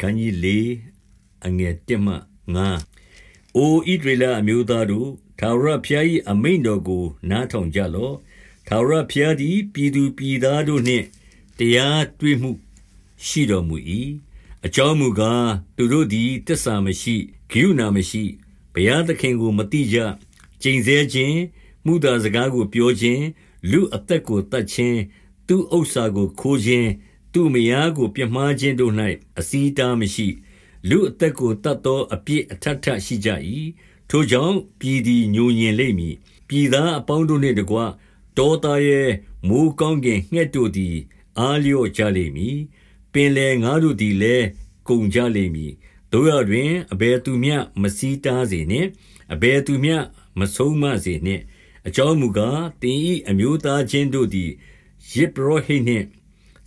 ခန်းကြီး၄အငယ်1မှ9အိုဣဒရလအမျိုးသားတို့သာရဖျား၏အမိန်တော်ကို နားထောင်ကြလော့သာရဖျားသည်ပြည်သူပြည်သားတို့နှင့်တရားတွေ့မှု ရှိတော်မူ၏အကြောင်းမူကားသူတို့သည်တစ္ဆာမရှိဂိယူနာမရှိဘုရားသခင်ကို မတိကြကျိန်ဆဲခြင်းမူတာစကားကိုပြောခြင်းလူအသက်ကိုတတ်ခြင်းသူဥစ္စာကိုခိုးခြင်း သူမယားကို ပြမှားခြင်းတို့၌အစည်းတားမရှိ လူအသက်ကိုတတ်သောအပြစ် အထက်ထရှိကြ၏ထိုကြောင့် ပြည်သည်ညိုညင်လိမ့်မည် ပြည်သားအပေါင်းတို့နှင့်တကွ တောသားရဲ့မိုးကောင်းကင်ငှက်တို့သည် အားလျော့ကြလိမ့်မည် ပင်လေငါတို့သည်လည်း ကုန်ကြလိမ့်မည်တို့ရတွင် အဘယ်သူမျှမစည်းတားစေနှင့် အဘယ်သူမျှ မဆုံးမစေနှင့် အကြောင်းမူကားတင်ဤအမျိုးသားချင်းတို့သည်ယေဘရဟိနှင့်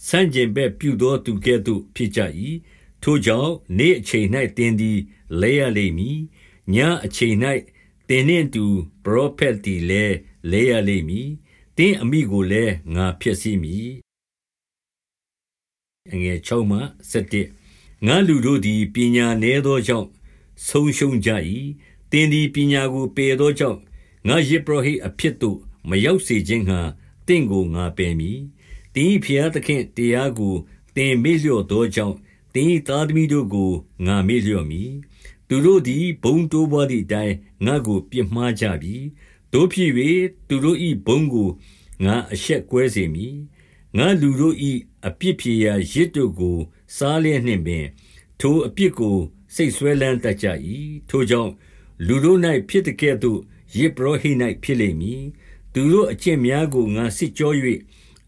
ဆန့်ကျင်ဘက်ပြုသောသူကဲ့သို့ဖြစ်ကြ၏ထိုကြောင့်နေ့အချိန်၌တင်သည်လဲရလိမ့်မည်ညအချိန်၌တင်နှင့်တူပရောဖက်သည်လည်းလဲရလိမ့်မည်တင်းအမိကိုလည်းငါဖြစ်စီမည်အငယ်6မှ7ငါလူတို့သည်ပညာနည်းသောကြောင့်ဆုံးရှုံးကြ၏တင်းသည်ပညာကိုပယ်သောကြောင့်ငါယေဘရဟိအဖြစ်သို့မရောက်စေခြင်းငှာတင့်ကိုငါပယ်မည် တင်းဖျားသခင်တရားကိုတင်မေ့လျော့သောကြောင့်တင်းသားသမီးတို့ကို ငါမေ့လျော့မည် သူတို့သည် ဘုံတိုးပွားသည့်အတိုင်း ငါကို ပြစ်မှားကြပြီတို့ဖြစ်၍သူတို့၏ဘုံကို ငါအရှက်ကွဲစေမည် ငါလူတို့၏အပြစ်ဖြေရာရစ်တို့ကို စားလျက်နှင့်ပင် ထိုအပြစ်ကို စိတ်ဆွဲလန်းတတ်ကြ၏ထိုကြောင့် လူတို့၌ဖြစ်တဲ့ကဲ့သို့ယေဘရဟိ၌ဖြစ်လိမ့်မည် သူတို့အကျင့်များကို ငါစစ်ကြော၍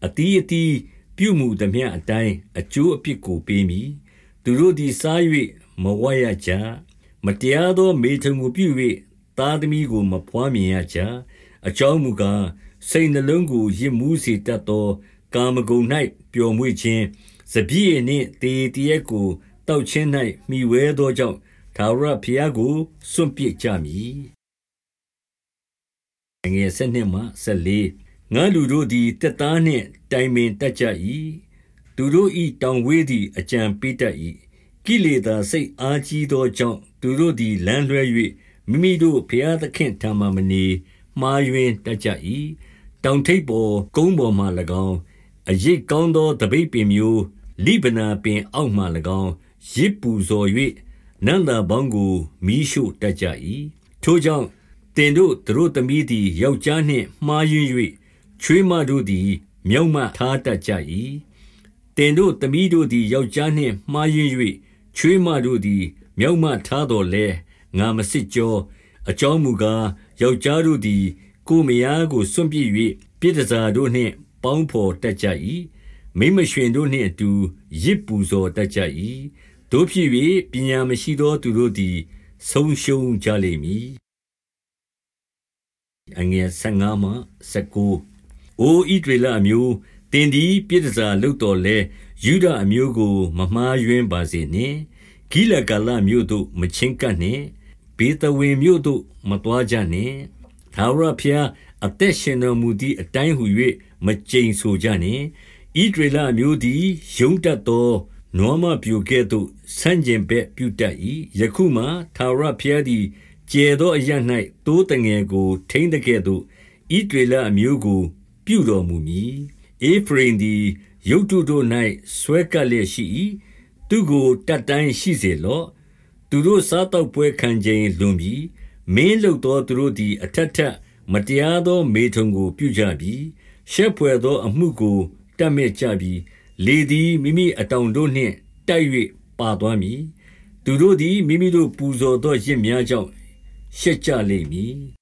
အတီးအတီးပြုမှုသမျှအတိုင်းအကျိုးအပြစ်ကိုပေးမည်သူတို့သည်စား၍မဝရကြမတရားသောမေထုံကိုပြု၍သားသမီးကိုမဖွားမြင်ရကြအကြောင်းမူကားစိတ်နှလုံးကိုယစ်မူးစေတတ်သော ကာမဂုဏ်၌ပျော်မွေ့ခြင်းစပြည့်နှင့်တေတရက်ကိုတောက်ခြင်း၌မိဝဲသောကြောင့်သာရဖျားကိုစွန့်ပစ်ကြမည်ငယ်7နှစ်မှ14 ငါလူတို့သည်တက်သားနှင့် တိုင်ပင်တတ်ကြ၏သူတို့၏တောင်ဝေးသည် အကြံပေးတတ်၏ကိလေသာစိတ်အားကြီးသောကြောင့် သူတို့သည် လမ်းလွှဲ၍မိမိတို့ဘုရားသခင်ထံမှမနေ မှားယွင်းတတ်ကြ၏တောင်ထိပ်ပေါ် ကုန်းပေါ်မှ၎င်း အရိပ်ကောင်းသောတပိတ်ပင်မျိုး လိဗနာပင်အောက်မှ၎င်းရစ်ပူဇော်၍နန္တာပေါင်းကိုမိရှို့တတ်ကြ၏ထိုကြောင့်တင်တို့တို့သမီးသည် ယောက်ျားနှင့် မှားယွင်း၍ ချွေးမတို့သည်မြောက်မှထားတတ်ကြ၏တင်တို့သမီးတို့သည် ယောက်ျားနှင့်မှားယွင်း၍ချွေးမတို့သည်မြောက်မှထားတော်လဲငါမစစ်ကြောအကြောင်းမူကားယောက်ျားတို့သည် ကိုမယားကိုစွန့်ပစ်၍ပြည်တစားတို့နှင့် ပေါင်းဖော်တတ်ကြ၏မိမရွှင်တို့နှင့်အတူရစ်ပူဇော်တတ်ကြ၏တို့ဖြစ်၍ပညာမရှိသောသူတို့သည် ဆုံးရှုံးကြလိမ့်မည်အငယ်15မှ19 အိုဣဒရလအမျိုးတင်သည် ပြည်တစားလုတ်တော်လဲယူဒအမျိုးကို မမှားယွင်းပါစေနှင့် ဂိလဂါလမြို့သို့ မချင်းကပ်နှင့်ဘေတဝင်မြို့သို့ မသွားကြနှင့်သာရဖျား အသက်ရှင်တော်မူသည့်အတိုင်းဟု၍မကြိမ်ဆိုကြနှင့်ဣဒရလမျိုးသည်ယုံတတ်သော နွားမပြိုကဲ့သို့ ဆန့်ကျင်ဘက်ပြုတတ်၏ယခုမှသာရဖျားသည် ကျဲသောအရ၌တိုးတငယ်ကို ထိမ့်တဲ့ကဲ့သို့ဣဒရလအမျိုးကို ပြုတော်မူမည်အေဖရင်သည်ရုတ်တုတို့၌ဆွဲကပ်လျက်ရှိ၏သူကိုတတ်တိုင်းရှိစေလော့သူတို့စားတော့ပွဲခံခြင်းလွန်ပြီးမင်းလုသောသူတို့သည်အထက်ထက်မတရားသောမေထုံကို ပြုကြပြီရှက်ဖွယ်သောအမှုကိုတတ်မဲ့ကြပြီလေသည်မိမိအတောင်တို့နှင့်တိုက်၍ပါသွားမည်သူတို့သည်မိမိတို့ပူဇော်သောရစ်များကြောင့်ရှက်ကြလိမ့်မည်